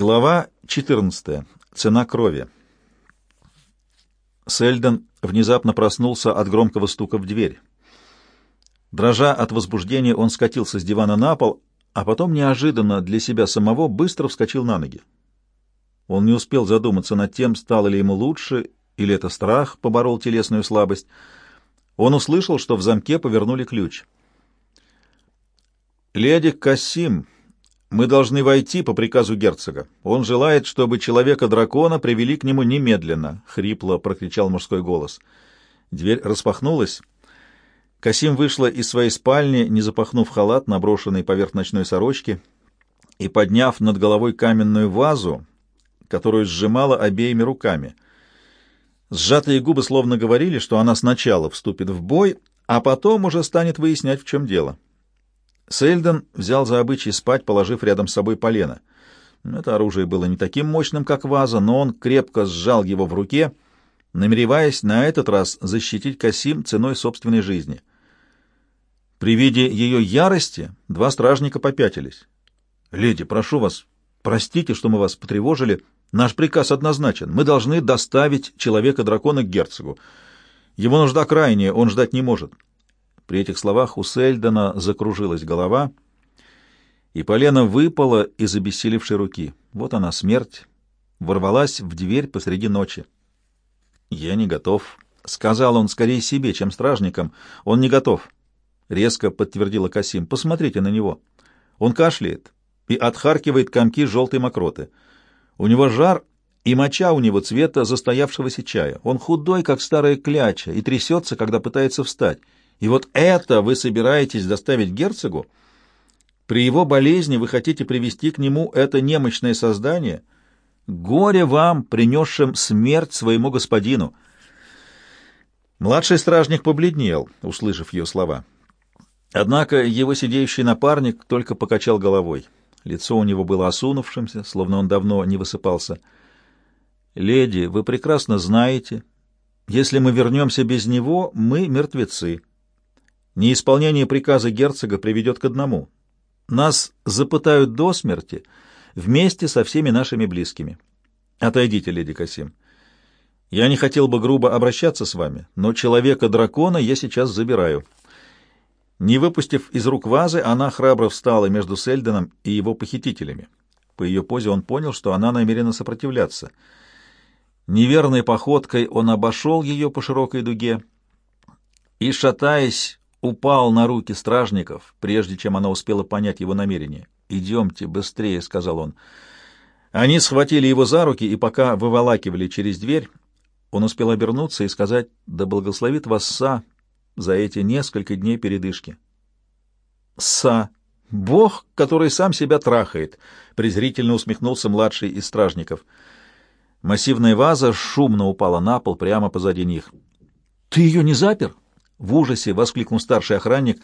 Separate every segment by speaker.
Speaker 1: Глава 14. Цена крови. Сельден внезапно проснулся от громкого стука в дверь. Дрожа от возбуждения, он скатился с дивана на пол, а потом неожиданно для себя самого быстро вскочил на ноги. Он не успел задуматься над тем, стало ли ему лучше, или это страх поборол телесную слабость. Он услышал, что в замке повернули ключ. «Леди Кассим», мы должны войти по приказу герцога. Он желает, чтобы человека-дракона привели к нему немедленно, — хрипло прокричал мужской голос. Дверь распахнулась. Касим вышла из своей спальни, не запахнув халат, наброшенный поверх ночной сорочки, и подняв над головой каменную вазу, которую сжимала обеими руками. Сжатые губы словно говорили, что она сначала вступит в бой, а потом уже станет выяснять, в чем дело. Сельден взял за обычай спать, положив рядом с собой полено. Это оружие было не таким мощным, как ваза, но он крепко сжал его в руке, намереваясь на этот раз защитить Касим ценой собственной жизни. При виде ее ярости два стражника попятились. «Леди, прошу вас, простите, что мы вас потревожили. Наш приказ однозначен. Мы должны доставить человека-дракона к герцогу. Его нужда крайняя, он ждать не может». При этих словах у Сельдона закружилась голова, и полено выпало из обессилевшей руки. Вот она, смерть, ворвалась в дверь посреди ночи. «Я не готов», — сказал он скорее себе, чем стражникам. «Он не готов», — резко подтвердила Касим. «Посмотрите на него. Он кашляет и отхаркивает комки желтой мокроты. У него жар, и моча у него цвета застоявшегося чая. Он худой, как старая кляча, и трясется, когда пытается встать. И вот это вы собираетесь доставить герцогу? При его болезни вы хотите привести к нему это немощное создание? Горе вам, принесшим смерть своему господину!» Младший стражник побледнел, услышав ее слова. Однако его сидеющий напарник только покачал головой. Лицо у него было осунувшимся, словно он давно не высыпался. «Леди, вы прекрасно знаете, если мы вернемся без него, мы мертвецы. Неисполнение приказа герцога приведет к одному. Нас запытают до смерти вместе со всеми нашими близкими. Отойдите, леди Касим. Я не хотел бы грубо обращаться с вами, но человека-дракона я сейчас забираю». Не выпустив из рук вазы, она храбро встала между Сельденом и его похитителями. По ее позе он понял, что она намерена сопротивляться. Неверной походкой он обошел ее по широкой дуге и, шатаясь, упал на руки стражников, прежде чем она успела понять его намерение. «Идемте быстрее», — сказал он. Они схватили его за руки, и пока выволакивали через дверь, он успел обернуться и сказать «Да благословит вас Са за эти несколько дней передышки». «Са! Бог, который сам себя трахает!» — презрительно усмехнулся младший из стражников. Массивная ваза шумно упала на пол прямо позади них. «Ты ее не запер?» В ужасе воскликнул старший охранник.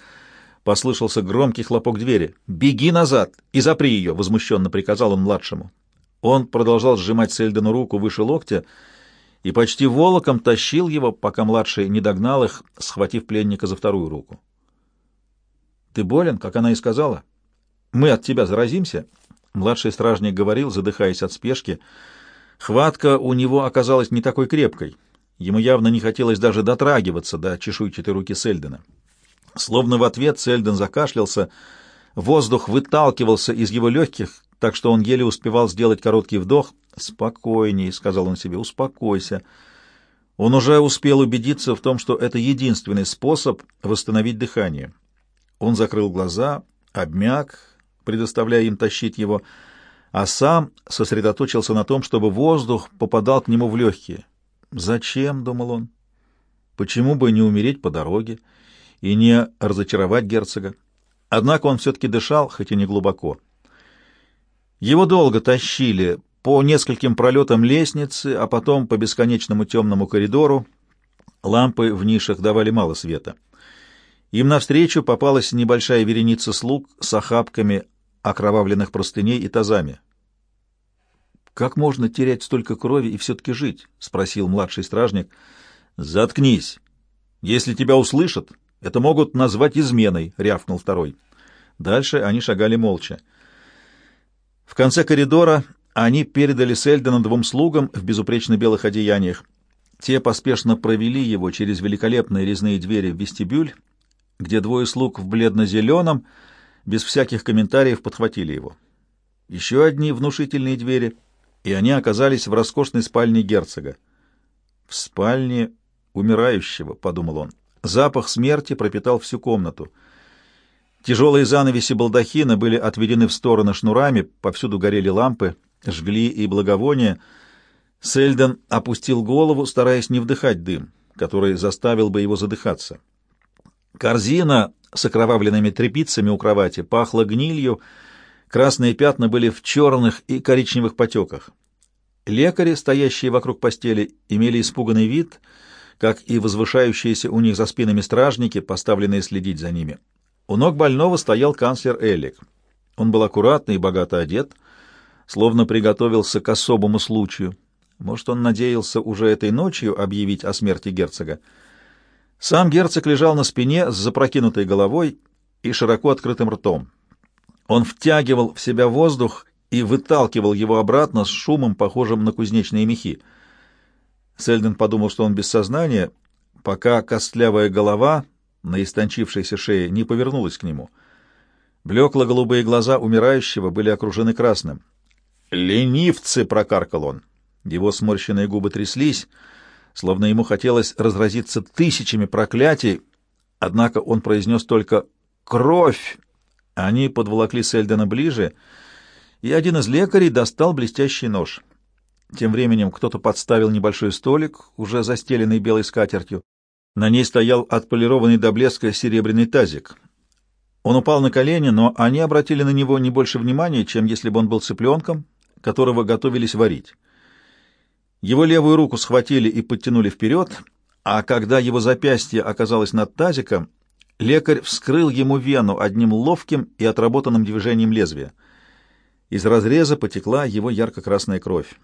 Speaker 1: Послышался громкий хлопок двери. «Беги назад и запри ее!» — возмущенно приказал он младшему. Он продолжал сжимать Сельдену руку выше локтя и почти волоком тащил его, пока младший не догнал их, схватив пленника за вторую руку. «Ты болен, как она и сказала? Мы от тебя заразимся?» Младший стражник говорил, задыхаясь от спешки. Хватка у него оказалась не такой крепкой. Ему явно не хотелось даже дотрагиваться до чешуйчатой руки Сельдена. Словно в ответ Сельден закашлялся, воздух выталкивался из его легких, так что он еле успевал сделать короткий вдох. «Спокойней», — сказал он себе, — «успокойся». Он уже успел убедиться в том, что это единственный способ восстановить дыхание. Он закрыл глаза, обмяк, предоставляя им тащить его, а сам сосредоточился на том, чтобы воздух попадал к нему в легкие. Зачем, — думал он, — почему бы не умереть по дороге и не разочаровать герцога? Однако он все-таки дышал, хоть и не глубоко. Его долго тащили по нескольким пролетам лестницы, а потом по бесконечному темному коридору. Лампы в нишах давали мало света. Им навстречу попалась небольшая вереница слуг с охапками окровавленных простыней и тазами. «Как можно терять столько крови и все-таки жить?» — спросил младший стражник. «Заткнись! Если тебя услышат, это могут назвать изменой», — рявкнул второй. Дальше они шагали молча. В конце коридора они передали Сельдена двум слугам в безупречно белых одеяниях. Те поспешно провели его через великолепные резные двери в вестибюль, где двое слуг в бледно-зеленом, без всяких комментариев, подхватили его. Еще одни внушительные двери, и они оказались в роскошной спальне герцога. «В спальне умирающего», — подумал он. Запах смерти пропитал всю комнату. Тяжелые занавеси балдахина были отведены в стороны шнурами, повсюду горели лампы, жгли и благовония. Сельден опустил голову, стараясь не вдыхать дым, который заставил бы его задыхаться. Корзина с окровавленными тряпицами у кровати пахла гнилью, красные пятна были в черных и коричневых потеках. Лекари, стоящие вокруг постели, имели испуганный вид, как и возвышающиеся у них за спинами стражники, поставленные следить за ними. У ног больного стоял канцлер Элик. Он был аккуратный и богато одет, словно приготовился к особому случаю. Может, он надеялся уже этой ночью объявить о смерти герцога. Сам герцог лежал на спине с запрокинутой головой и широко открытым ртом. Он втягивал в себя воздух и выталкивал его обратно с шумом, похожим на кузнечные мехи. Сельден подумал, что он без сознания, пока костлявая голова на истончившейся шее не повернулась к нему. Блекло-голубые глаза умирающего были окружены красным. «Ленивцы!» — прокаркал он. Его сморщенные губы тряслись, словно ему хотелось разразиться тысячами проклятий, однако он произнес только «Кровь!». Они подволокли Сельдена ближе, и один из лекарей достал блестящий нож. Тем временем кто-то подставил небольшой столик, уже застеленный белой скатертью. На ней стоял отполированный до блеска серебряный тазик. Он упал на колени, но они обратили на него не больше внимания, чем если бы он был цыпленком, которого готовились варить. Его левую руку схватили и подтянули вперед, а когда его запястье оказалось над тазиком, лекарь вскрыл ему вену одним ловким и отработанным движением лезвия. Из разреза потекла его ярко-красная кровь.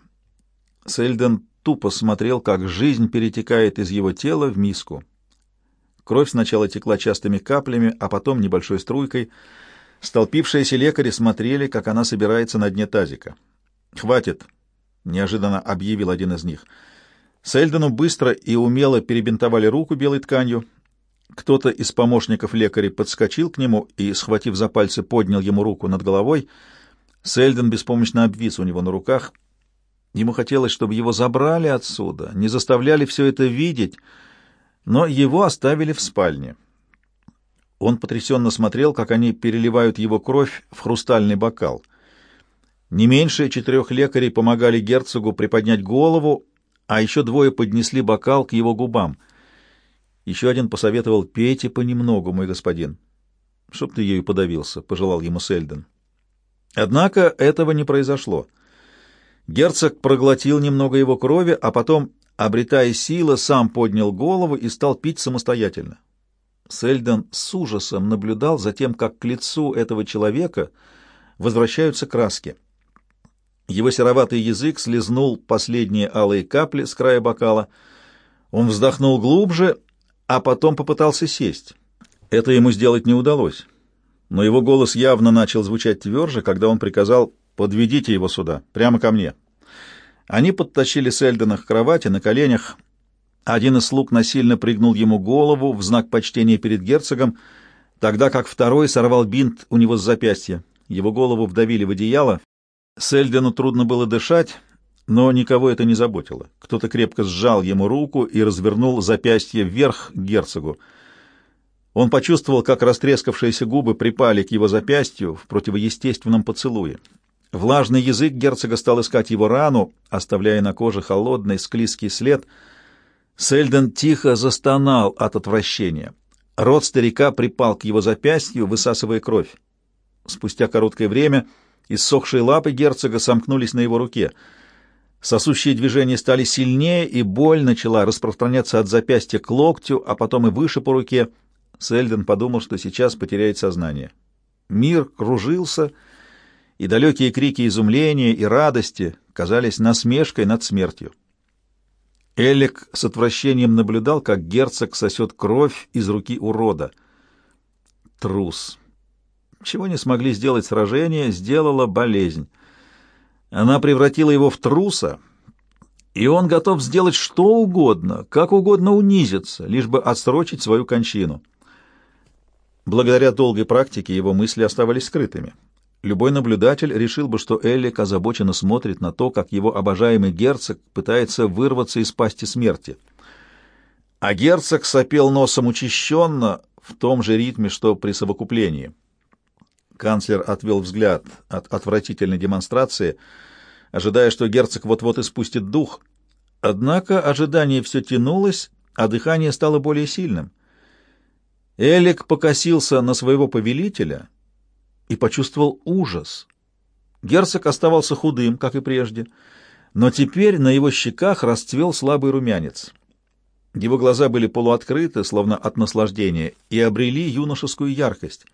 Speaker 1: Сельден тупо смотрел, как жизнь перетекает из его тела в миску. Кровь сначала текла частыми каплями, а потом небольшой струйкой. Столпившиеся лекари смотрели, как она собирается на дне тазика. «Хватит!» — неожиданно объявил один из них. Сельдену быстро и умело перебинтовали руку белой тканью. Кто-то из помощников лекаря подскочил к нему и, схватив за пальцы, поднял ему руку над головой. Сельден беспомощно обвис у него на руках — Ему хотелось, чтобы его забрали отсюда, не заставляли все это видеть, но его оставили в спальне. Он потрясенно смотрел, как они переливают его кровь в хрустальный бокал. Не меньше четырех лекарей помогали герцогу приподнять голову, а еще двое поднесли бокал к его губам. Еще один посоветовал «Пейте понемногу, мой господин». «Чтоб ты ею подавился», — пожелал ему Сельден. Однако этого не произошло. Герцог проглотил немного его крови, а потом, обретая силы, сам поднял голову и стал пить самостоятельно. Сельдон с ужасом наблюдал за тем, как к лицу этого человека возвращаются краски. Его сероватый язык слезнул последние алые капли с края бокала. Он вздохнул глубже, а потом попытался сесть. Это ему сделать не удалось. Но его голос явно начал звучать тверже, когда он приказал «Подведите его сюда, прямо ко мне». Они подтащили Сельдена к кровати на коленях. Один из слуг насильно пригнул ему голову в знак почтения перед герцогом, тогда как второй сорвал бинт у него с запястья. Его голову вдавили в одеяло. Сельдену трудно было дышать, но никого это не заботило. Кто-то крепко сжал ему руку и развернул запястье вверх к герцогу. Он почувствовал, как растрескавшиеся губы припали к его запястью в противоестественном поцелуе. Влажный язык герцога стал искать его рану, оставляя на коже холодный склизкий след. Сельден тихо застонал от отвращения. Рот старика припал к его запястью, высасывая кровь. Спустя короткое время иссохшие лапы герцога сомкнулись на его руке. Сосущие движения стали сильнее, и боль начала распространяться от запястья к локтю, а потом и выше по руке. Сельден подумал, что сейчас потеряет сознание. Мир кружился, и далекие крики изумления и радости казались насмешкой над смертью. Элик с отвращением наблюдал, как герцог сосет кровь из руки урода. Трус. Чего не смогли сделать сражение, сделала болезнь. Она превратила его в труса, и он готов сделать что угодно, как угодно унизиться, лишь бы отсрочить свою кончину. Благодаря долгой практике его мысли оставались скрытыми. Любой наблюдатель решил бы, что Эллик озабоченно смотрит на то, как его обожаемый герцог пытается вырваться из пасти смерти. А герцог сопел носом учащенно в том же ритме, что при совокуплении. Канцлер отвел взгляд от отвратительной демонстрации, ожидая, что герцог вот-вот испустит дух. Однако ожидание все тянулось, а дыхание стало более сильным. Элик покосился на своего повелителя и почувствовал ужас. Герцог оставался худым, как и прежде, но теперь на его щеках расцвел слабый румянец. Его глаза были полуоткрыты, словно от наслаждения, и обрели юношескую яркость.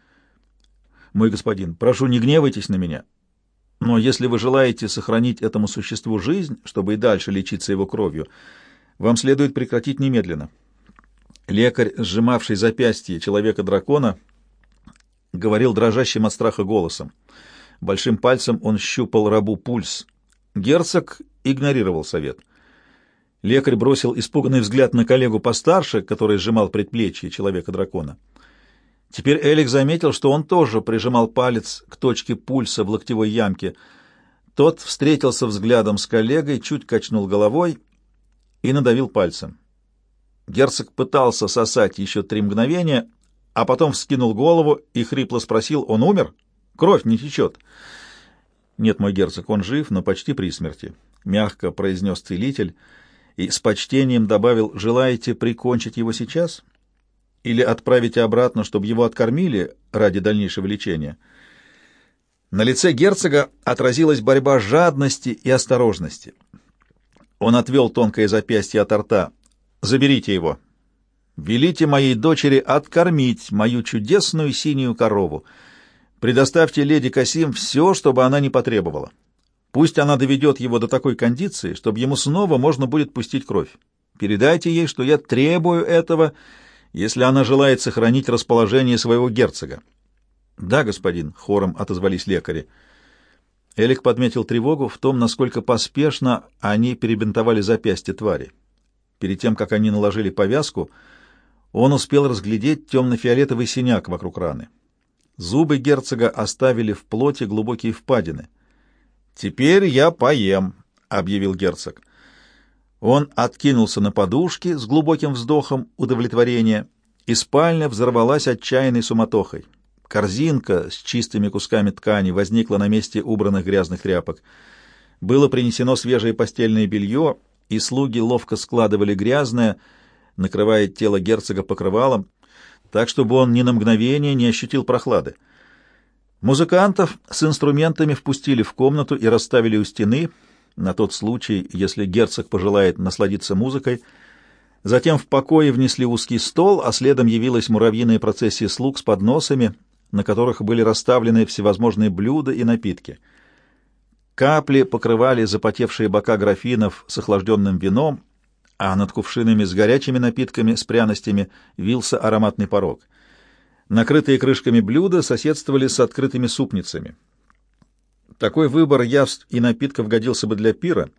Speaker 1: «Мой господин, прошу, не гневайтесь на меня, но если вы желаете сохранить этому существу жизнь, чтобы и дальше лечиться его кровью, вам следует прекратить немедленно». Лекарь, сжимавший запястье человека-дракона, говорил дрожащим от страха голосом. Большим пальцем он щупал рабу пульс. Герцог игнорировал совет. Лекарь бросил испуганный взгляд на коллегу постарше, который сжимал предплечье человека-дракона. Теперь Элик заметил, что он тоже прижимал палец к точке пульса в локтевой ямке. Тот встретился взглядом с коллегой, чуть качнул головой и надавил пальцем. Герцог пытался сосать еще три мгновения, а потом вскинул голову и хрипло спросил, «Он умер? Кровь не течет». «Нет, мой герцог, он жив, но почти при смерти», — мягко произнес целитель и с почтением добавил, «Желаете прикончить его сейчас или отправить обратно, чтобы его откормили ради дальнейшего лечения?» На лице герцога отразилась борьба жадности и осторожности. Он отвел тонкое запястье от рта. Заберите его. Велите моей дочери откормить мою чудесную синюю корову. Предоставьте леди Касим все, чтобы она не потребовала. Пусть она доведет его до такой кондиции, чтобы ему снова можно будет пустить кровь. Передайте ей, что я требую этого, если она желает сохранить расположение своего герцога. — Да, господин, — хором отозвались лекари. Элик подметил тревогу в том, насколько поспешно они перебинтовали запястье твари. Перед тем, как они наложили повязку, он успел разглядеть темно-фиолетовый синяк вокруг раны. Зубы герцога оставили в плоти глубокие впадины. «Теперь я поем», — объявил герцог. Он откинулся на подушки с глубоким вздохом удовлетворения, и спальня взорвалась отчаянной суматохой. Корзинка с чистыми кусками ткани возникла на месте убранных грязных тряпок. Было принесено свежее постельное белье, и слуги ловко складывали грязное, накрывая тело герцога покрывалом, так, чтобы он ни на мгновение не ощутил прохлады. Музыкантов с инструментами впустили в комнату и расставили у стены, на тот случай, если герцог пожелает насладиться музыкой. Затем в покое внесли узкий стол, а следом явилась муравьиная процессия слуг с подносами, на которых были расставлены всевозможные блюда и напитки — Капли покрывали запотевшие бока графинов с охлажденным вином, а над кувшинами с горячими напитками, с пряностями, вился ароматный порог. Накрытые крышками блюда соседствовали с открытыми супницами. Такой выбор явств и напитков годился бы для пира,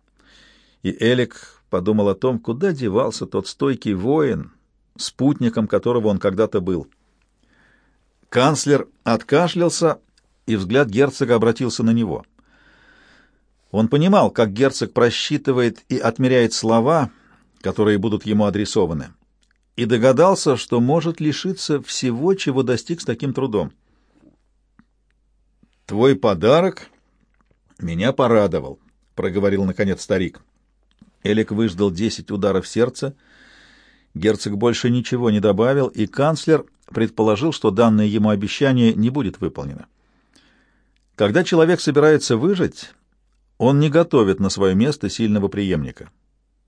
Speaker 1: и Элик подумал о том, куда девался тот стойкий воин, спутником которого он когда-то был. Канцлер откашлялся, и взгляд герцога обратился на него — он понимал, как герцог просчитывает и отмеряет слова, которые будут ему адресованы, и догадался, что может лишиться всего, чего достиг с таким трудом. «Твой подарок меня порадовал», — проговорил, наконец, старик. Элик выждал десять ударов сердца. Герцог больше ничего не добавил, и канцлер предположил, что данное ему обещание не будет выполнено. Когда человек собирается выжить, он не готовит на свое место сильного преемника.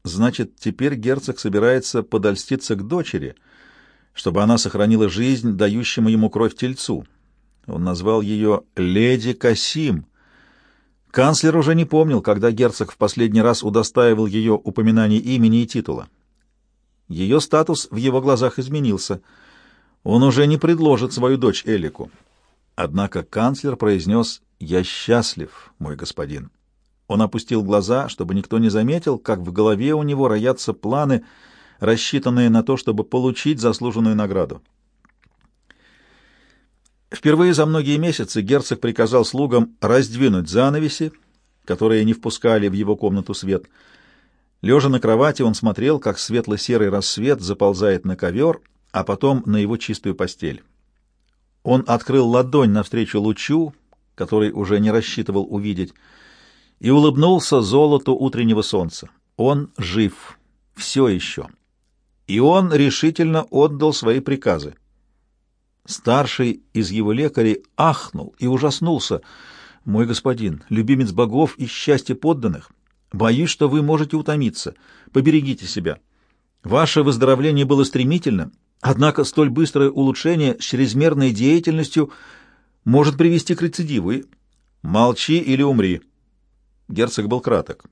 Speaker 1: Значит, теперь герцог собирается подольститься к дочери, чтобы она сохранила жизнь дающему ему кровь тельцу. Он назвал ее «Леди Касим». Канцлер уже не помнил, когда герцог в последний раз удостаивал ее упоминания имени и титула. Ее статус в его глазах изменился. Он уже не предложит свою дочь Элику. Однако канцлер произнес «Я счастлив, мой господин». Он опустил глаза, чтобы никто не заметил, как в голове у него роятся планы, рассчитанные на то, чтобы получить заслуженную награду. Впервые за многие месяцы герцог приказал слугам раздвинуть занавеси, которые не впускали в его комнату свет. Лежа на кровати, он смотрел, как светло-серый рассвет заползает на ковер, а потом на его чистую постель. Он открыл ладонь навстречу лучу, который уже не рассчитывал увидеть, и улыбнулся золоту утреннего солнца. Он жив, все еще. И он решительно отдал свои приказы. Старший из его лекарей ахнул и ужаснулся. «Мой господин, любимец богов и счастье подданных, боюсь, что вы можете утомиться. Поберегите себя. Ваше выздоровление было стремительным, однако столь быстрое улучшение с чрезмерной деятельностью может привести к рецидиву. Молчи или умри». Герцог был краток.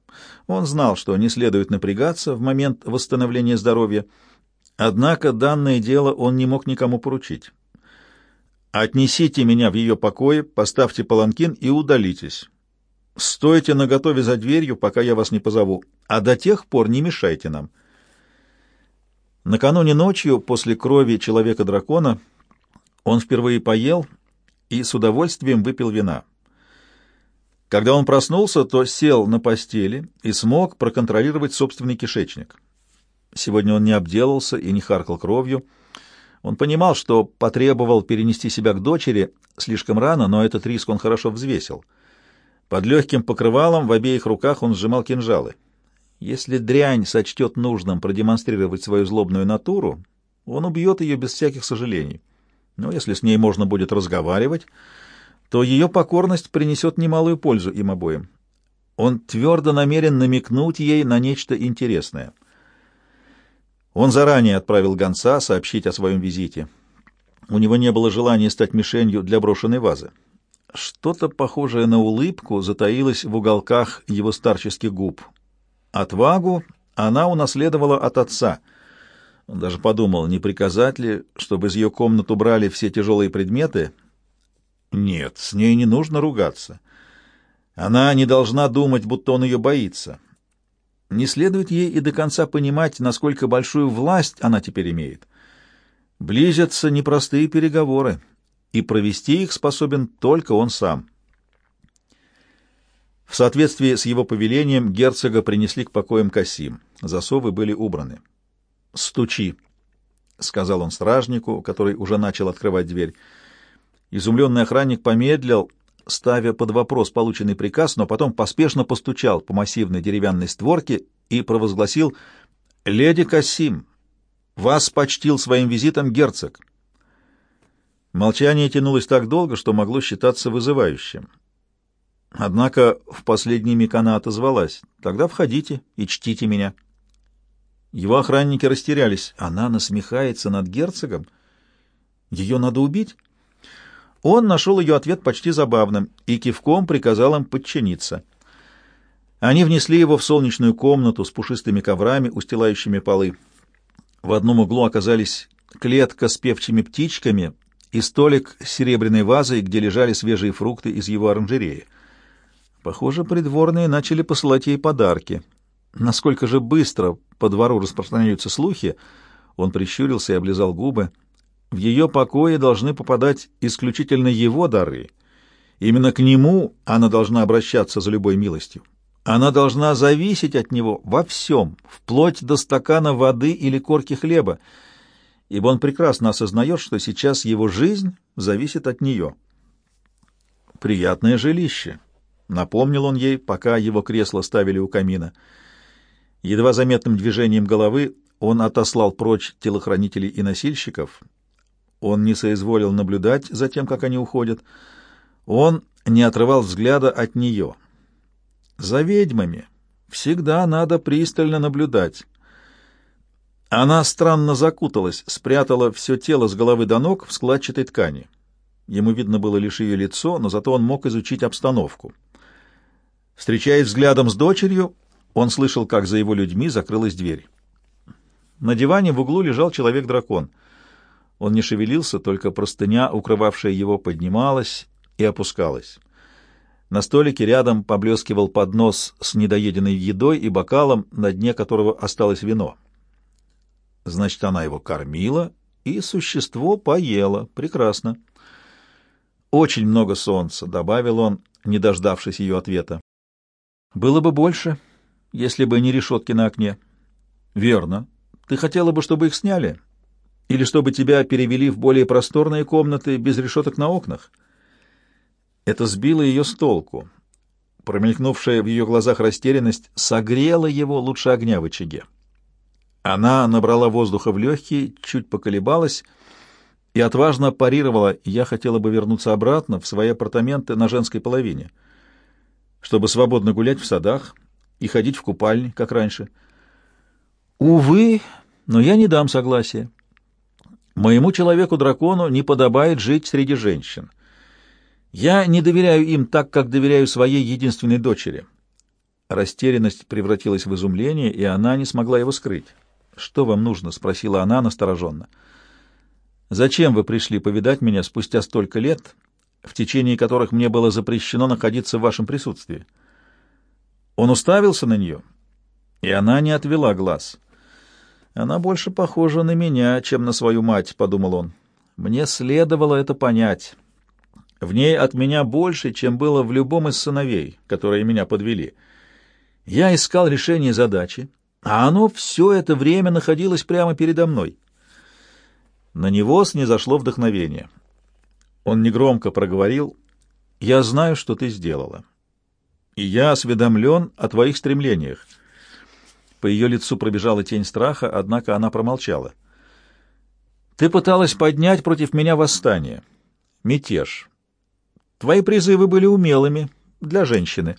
Speaker 1: Он знал, что не следует напрягаться в момент восстановления здоровья, однако данное дело он не мог никому поручить. Отнесите меня в ее покое, поставьте паланкин и удалитесь. Стойте наготове за дверью, пока я вас не позову, а до тех пор не мешайте нам. Накануне ночью, после крови человека-дракона, он впервые поел и с удовольствием выпил вина. Когда он проснулся, то сел на постели и смог проконтролировать собственный кишечник. Сегодня он не обделался и не харкал кровью, он понимал, что потребовал перенести себя к дочери слишком рано, но этот риск он хорошо взвесил. Под легким покрывалом в обеих руках он сжимал кинжалы. Если дрянь сочтет нужным продемонстрировать свою злобную натуру, он убьет ее без всяких сожалений. Но если с ней можно будет разговаривать, то ее покорность принесет немалую пользу им обоим. Он твердо намерен намекнуть ей на нечто интересное — он заранее отправил гонца сообщить о своем визите. У него не было желания стать мишенью для брошенной вазы. Что-то похожее на улыбку затаилось в уголках его старческих губ. Отвагу она унаследовала от отца. Он даже подумал, не приказать ли, чтобы из ее комнат убрали все тяжелые предметы. Нет, с ней не нужно ругаться. Она не должна думать, будто он ее боится. Не следует ей и до конца понимать, насколько большую власть она теперь имеет. Близятся непростые переговоры, и провести их способен только он сам. В соответствии с его повелением герцога принесли к покоям Касим. Засовы были убраны. «Стучи», — сказал он стражнику, который уже начал открывать дверь. Изумленный охранник помедлил, ставя под вопрос полученный приказ, но потом поспешно постучал по массивной деревянной створке и провозгласил «Леди Касим, вас почтил своим визитом герцог». Молчание тянулось так долго, что могло считаться вызывающим. Однако в последний миг она отозвалась. «Тогда входите и чтите меня». Его охранники растерялись. Она насмехается над герцогом? Ее надо убить? Он нашел ее ответ почти забавным и кивком приказал им подчиниться. Они внесли его в солнечную комнату с пушистыми коврами, устилающими полы. В одном углу оказались клетка с певчими птичками и столик с серебряной вазой, где лежали свежие фрукты из его оранжереи. Похоже, придворные начали посылать ей подарки. Насколько же быстро по двору распространяются слухи, он прищурился и облизал губы — в ее покое должны попадать исключительно его дары. Именно к нему она должна обращаться за любой милостью. Она должна зависеть от него во всем, вплоть до стакана воды или корки хлеба, ибо он прекрасно осознает, что сейчас его жизнь зависит от нее. «Приятное жилище», — напомнил он ей, пока его кресло ставили у камина. Едва заметным движением головы он отослал прочь телохранителей и носильщиков — он не соизволил наблюдать за тем, как они уходят. Он не отрывал взгляда от нее. За ведьмами всегда надо пристально наблюдать. Она странно закуталась, спрятала все тело с головы до ног в складчатой ткани. Ему видно было лишь ее лицо, но зато он мог изучить обстановку. Встречаясь взглядом с дочерью, он слышал, как за его людьми закрылась дверь. На диване в углу лежал человек-дракон — он не шевелился, только простыня, укрывавшая его, поднималась и опускалась. На столике рядом поблескивал поднос с недоеденной едой и бокалом, на дне которого осталось вино. Значит, она его кормила, и существо поело. Прекрасно. Очень много солнца, — добавил он, не дождавшись ее ответа. Было бы больше, если бы не решетки на окне. Верно. Ты хотела бы, чтобы их сняли? Или чтобы тебя перевели в более просторные комнаты без решеток на окнах? — это сбило ее с толку. Промелькнувшая в ее глазах растерянность согрела его лучше огня в очаге. Она набрала воздуха в легкие, чуть поколебалась и отважно парировала «Я хотела бы вернуться обратно в свои апартаменты на женской половине, чтобы свободно гулять в садах и ходить в купальни, как раньше». «Увы, но я не дам согласия. Моему человеку-дракону не подобает жить среди женщин. Я не доверяю им так, как доверяю своей единственной дочери. Растерянность превратилась в изумление, и она не смогла его скрыть. «Что вам нужно?» — спросила она настороженно. «Зачем вы пришли повидать меня спустя столько лет, в течение которых мне было запрещено находиться в вашем присутствии?» Он уставился на нее, и она не отвела глаз. «Она больше похожа на меня, чем на свою мать», — подумал он. «Мне следовало это понять». В ней от меня больше, чем было в любом из сыновей, которые меня подвели. Я искал решение задачи, а оно все это время находилось прямо передо мной. На него снизошло вдохновение. Он негромко проговорил, «Я знаю, что ты сделала, и я осведомлен о твоих стремлениях». По ее лицу пробежала тень страха, однако она промолчала. «Ты пыталась поднять против меня восстание, мятеж». Твои призывы были умелыми для женщины,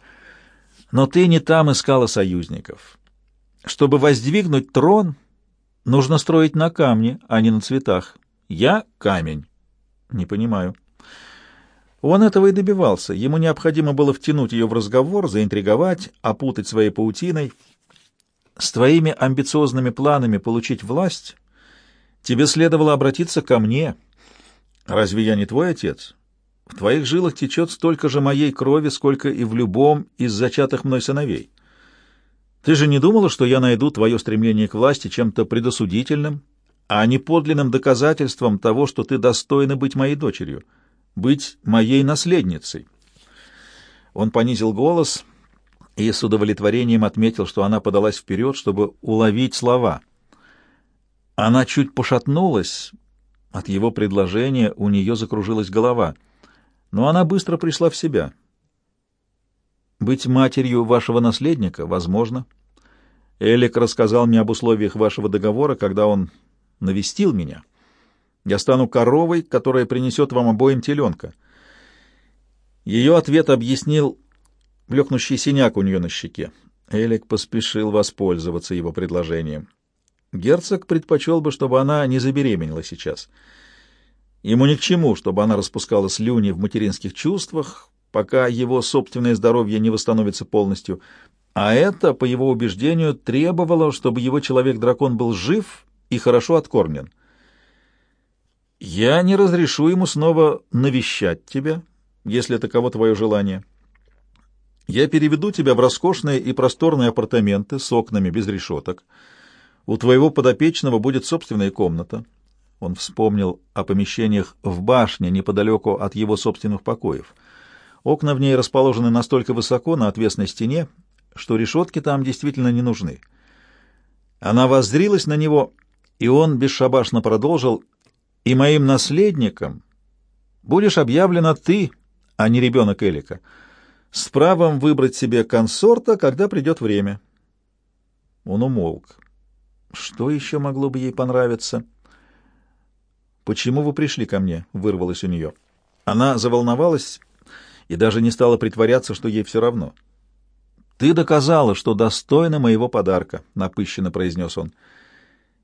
Speaker 1: но ты не там искала союзников. Чтобы воздвигнуть трон, нужно строить на камне, а не на цветах. Я — камень. Не понимаю. Он этого и добивался. Ему необходимо было втянуть ее в разговор, заинтриговать, опутать своей паутиной. С твоими амбициозными планами получить власть тебе следовало обратиться ко мне. Разве я не твой отец? В твоих жилах течет столько же моей крови, сколько и в любом из зачатых мной сыновей. Ты же не думала, что я найду твое стремление к власти чем-то предосудительным, а не подлинным доказательством того, что ты достойна быть моей дочерью, быть моей наследницей?» Он понизил голос и с удовлетворением отметил, что она подалась вперед, чтобы уловить слова. Она чуть пошатнулась. От его предложения у нее закружилась голова — но она быстро пришла в себя. «Быть матерью вашего наследника возможно. Элик рассказал мне об условиях вашего договора, когда он навестил меня. Я стану коровой, которая принесет вам обоим теленка». Ее ответ объяснил блекнущий синяк у нее на щеке. Элик поспешил воспользоваться его предложением. Герцог предпочел бы, чтобы она не забеременела сейчас — Ему ни к чему, чтобы она распускала слюни в материнских чувствах, пока его собственное здоровье не восстановится полностью, а это, по его убеждению, требовало, чтобы его человек-дракон был жив и хорошо откормлен. «Я не разрешу ему снова навещать тебя, если таково твое желание. Я переведу тебя в роскошные и просторные апартаменты с окнами без решеток. У твоего подопечного будет собственная комната». Он вспомнил о помещениях в башне неподалеку от его собственных покоев. Окна в ней расположены настолько высоко на отвесной стене, что решетки там действительно не нужны. Она воззрилась на него, и он бесшабашно продолжил, «И моим наследником будешь объявлена ты, а не ребенок Элика, с правом выбрать себе консорта, когда придет время». Он умолк. Что еще могло бы ей понравиться?» «Почему вы пришли ко мне?» — вырвалось у нее. Она заволновалась и даже не стала притворяться, что ей все равно. «Ты доказала, что достойна моего подарка», — напыщенно произнес он.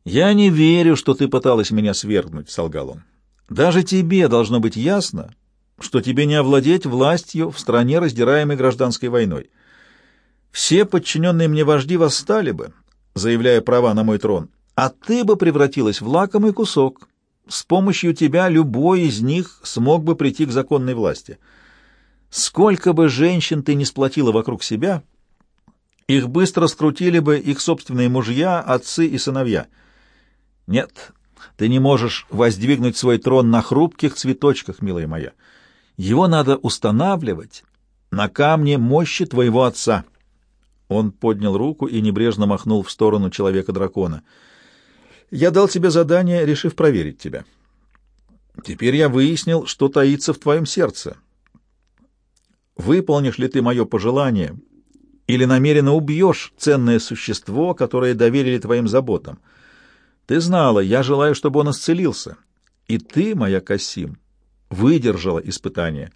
Speaker 1: «Я не верю, что ты пыталась меня свергнуть», — солгал он. «Даже тебе должно быть ясно, что тебе не овладеть властью в стране, раздираемой гражданской войной. Все подчиненные мне вожди восстали бы, заявляя права на мой трон, а ты бы превратилась в лакомый кусок, с помощью тебя любой из них смог бы прийти к законной власти. Сколько бы женщин ты не сплотила вокруг себя, их быстро скрутили бы их собственные мужья, отцы и сыновья. Нет, ты не можешь воздвигнуть свой трон на хрупких цветочках, милая моя. Его надо устанавливать на камне мощи твоего отца. Он поднял руку и небрежно махнул в сторону человека-дракона. Я дал тебе задание, решив проверить тебя. Теперь я выяснил, что таится в твоем сердце. Выполнишь ли ты мое пожелание или намеренно убьешь ценное существо, которое доверили твоим заботам? Ты знала, я желаю, чтобы он исцелился. И ты, моя Касим, выдержала испытание.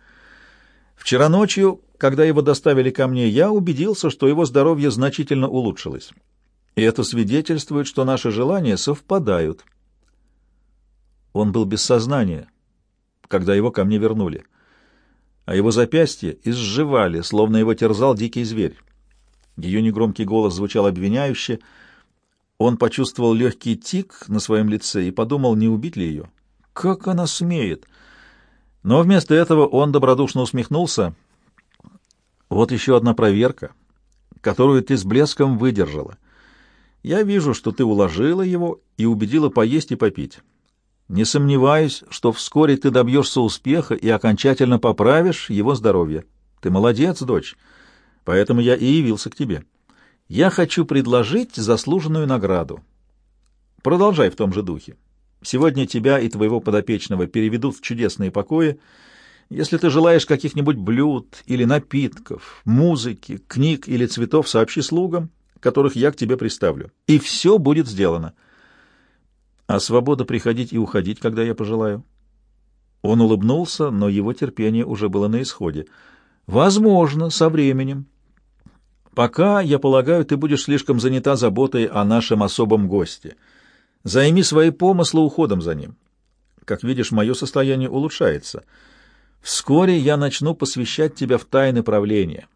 Speaker 1: Вчера ночью, когда его доставили ко мне, я убедился, что его здоровье значительно улучшилось. И это свидетельствует, что наши желания совпадают. Он был без сознания, когда его ко мне вернули, а его запястье изживали, словно его терзал дикий зверь. Ее негромкий голос звучал обвиняюще. Он почувствовал легкий тик на своем лице и подумал, не убить ли ее. Как она смеет! Но вместо этого он добродушно усмехнулся. Вот еще одна проверка, которую ты с блеском выдержала. Я вижу, что ты уложила его и убедила поесть и попить. Не сомневаюсь, что вскоре ты добьешься успеха и окончательно поправишь его здоровье. Ты молодец, дочь, поэтому я и явился к тебе. Я хочу предложить заслуженную награду. Продолжай в том же духе. Сегодня тебя и твоего подопечного переведут в чудесные покои. Если ты желаешь каких-нибудь блюд или напитков, музыки, книг или цветов, сообщи слугам, которых я к тебе приставлю. И все будет сделано а свобода приходить и уходить, когда я пожелаю. Он улыбнулся, но его терпение уже было на исходе. Возможно, со временем. Пока, я полагаю, ты будешь слишком занята заботой о нашем особом госте. Займи свои помыслы уходом за ним. Как видишь, мое состояние улучшается. Вскоре я начну посвящать тебя в тайны правления.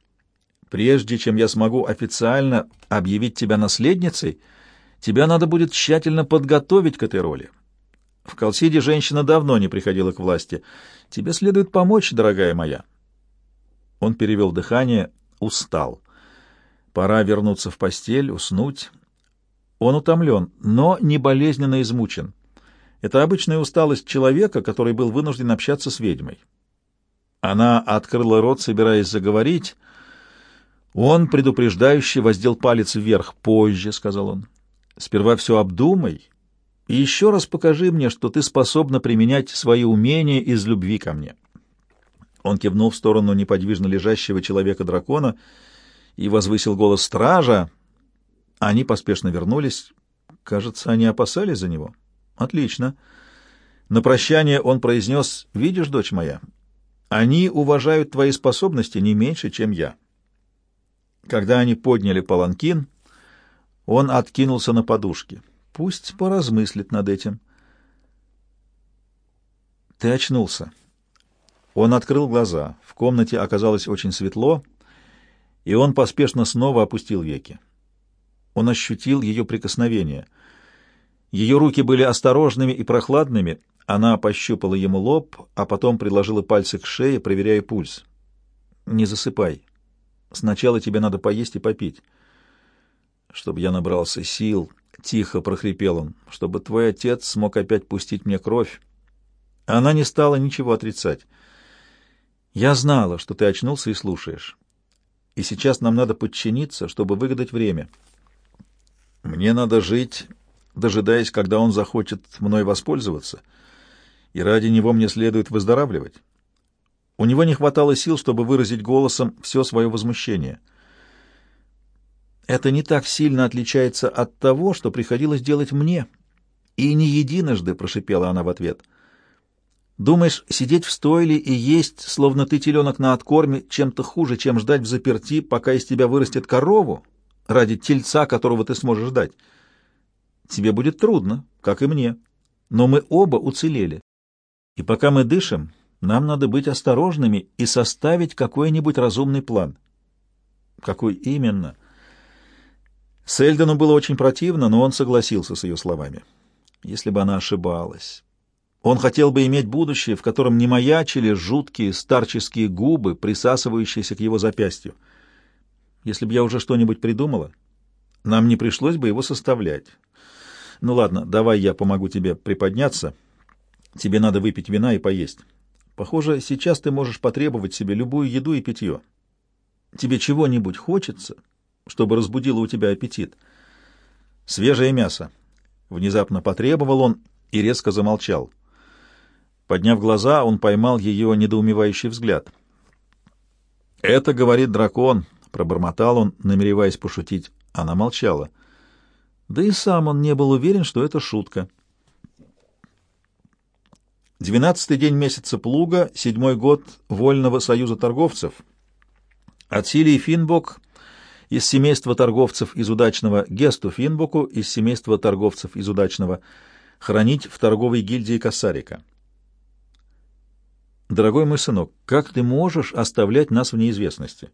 Speaker 1: Прежде чем я смогу официально объявить тебя наследницей — Тебя надо будет тщательно подготовить к этой роли. В Колсиде женщина давно не приходила к власти. Тебе следует помочь, дорогая моя. Он перевел дыхание, устал. Пора вернуться в постель, уснуть. Он утомлен, но не болезненно измучен. Это обычная усталость человека, который был вынужден общаться с ведьмой. Она открыла рот, собираясь заговорить. Он предупреждающе воздел палец вверх. «Позже», — сказал он. Сперва все обдумай и еще раз покажи мне, что ты способна применять свои умения из любви ко мне. Он кивнул в сторону неподвижно лежащего человека-дракона и возвысил голос стража. Они поспешно вернулись. Кажется, они опасались за него. Отлично. На прощание он произнес, «Видишь, дочь моя, они уважают твои способности не меньше, чем я». Когда они подняли паланкин, он откинулся на подушке. Пусть поразмыслит над этим. Ты очнулся. Он открыл глаза. В комнате оказалось очень светло, и он поспешно снова опустил веки. Он ощутил ее прикосновение. Ее руки были осторожными и прохладными. Она пощупала ему лоб, а потом приложила пальцы к шее, проверяя пульс. «Не засыпай. Сначала тебе надо поесть и попить» чтобы я набрался сил, — тихо прохрипел он, — чтобы твой отец смог опять пустить мне кровь. Она не стала ничего отрицать. Я знала, что ты очнулся и слушаешь. И сейчас нам надо подчиниться, чтобы выгадать время. Мне надо жить, дожидаясь, когда он захочет мной воспользоваться, и ради него мне следует выздоравливать. У него не хватало сил, чтобы выразить голосом все свое возмущение — это не так сильно отличается от того, что приходилось делать мне. И не единожды, — прошипела она в ответ. Думаешь, сидеть в стойле и есть, словно ты теленок на откорме, чем-то хуже, чем ждать в заперти, пока из тебя вырастет корову, ради тельца, которого ты сможешь ждать? Тебе будет трудно, как и мне, но мы оба уцелели. И пока мы дышим, нам надо быть осторожными и составить какой-нибудь разумный план. Какой именно? — Сельдену было очень противно, но он согласился с ее словами. Если бы она ошибалась. Он хотел бы иметь будущее, в котором не маячили жуткие старческие губы, присасывающиеся к его запястью. Если бы я уже что-нибудь придумала, нам не пришлось бы его составлять. Ну ладно, давай я помогу тебе приподняться. Тебе надо выпить вина и поесть. Похоже, сейчас ты можешь потребовать себе любую еду и питье. Тебе чего-нибудь хочется, чтобы разбудило у тебя аппетит? Свежее мясо. Внезапно потребовал он и резко замолчал. Подняв глаза, он поймал ее недоумевающий взгляд. «Это, — говорит дракон, — пробормотал он, намереваясь пошутить. Она молчала. Да и сам он не был уверен, что это шутка. Двенадцатый день месяца Плуга, седьмой год Вольного союза торговцев. От Силии Финбок из семейства торговцев из Удачного Гесту Финбоку из семейства торговцев из Удачного хранить в торговой гильдии Кассарика. Дорогой мой сынок, как ты можешь оставлять нас в неизвестности?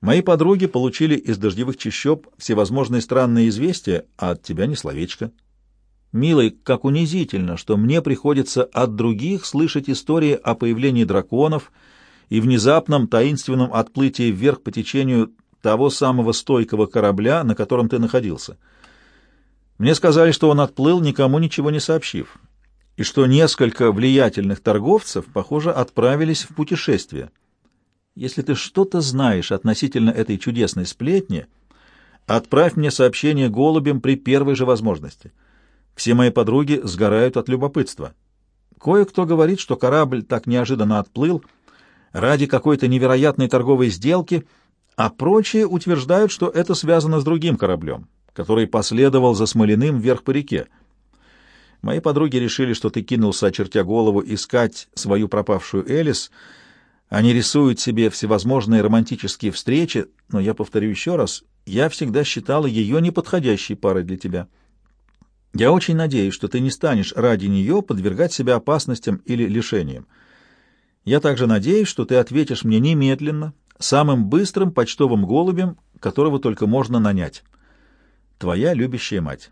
Speaker 1: Мои подруги получили из дождевых чащоб всевозможные странные известия, а от тебя ни словечко. Милый, как унизительно, что мне приходится от других слышать истории о появлении драконов и внезапном таинственном отплытии вверх по течению того самого стойкого корабля, на котором ты находился. Мне сказали, что он отплыл, никому ничего не сообщив, и что несколько влиятельных торговцев, похоже, отправились в путешествие. Если ты что-то знаешь относительно этой чудесной сплетни, отправь мне сообщение голубем при первой же возможности. Все мои подруги сгорают от любопытства. Кое-кто говорит, что корабль так неожиданно отплыл ради какой-то невероятной торговой сделки, а прочие утверждают, что это связано с другим кораблем, который последовал за Смолиным вверх по реке. Мои подруги решили, что ты кинулся, очертя голову, искать свою пропавшую Элис — они рисуют себе всевозможные романтические встречи, но я повторю еще раз, я всегда считала ее неподходящей парой для тебя. Я очень надеюсь, что ты не станешь ради нее подвергать себя опасностям или лишениям. Я также надеюсь, что ты ответишь мне немедленно, самым быстрым почтовым голубем, которого только можно нанять. Твоя любящая мать.